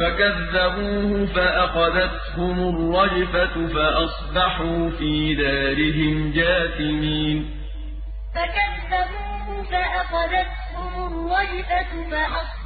فَكَذَّبُوهُ فَأَخَذَتْهُمُ الرَّجْفَةُ فَأَصْبَحُوا فِي دَارِهِمْ جَاثِمِينَ. فَكَذَّبُوهُ فَأَخَذَتْهُمُ الرَّجْفَةُ فَأَصْبَحُوا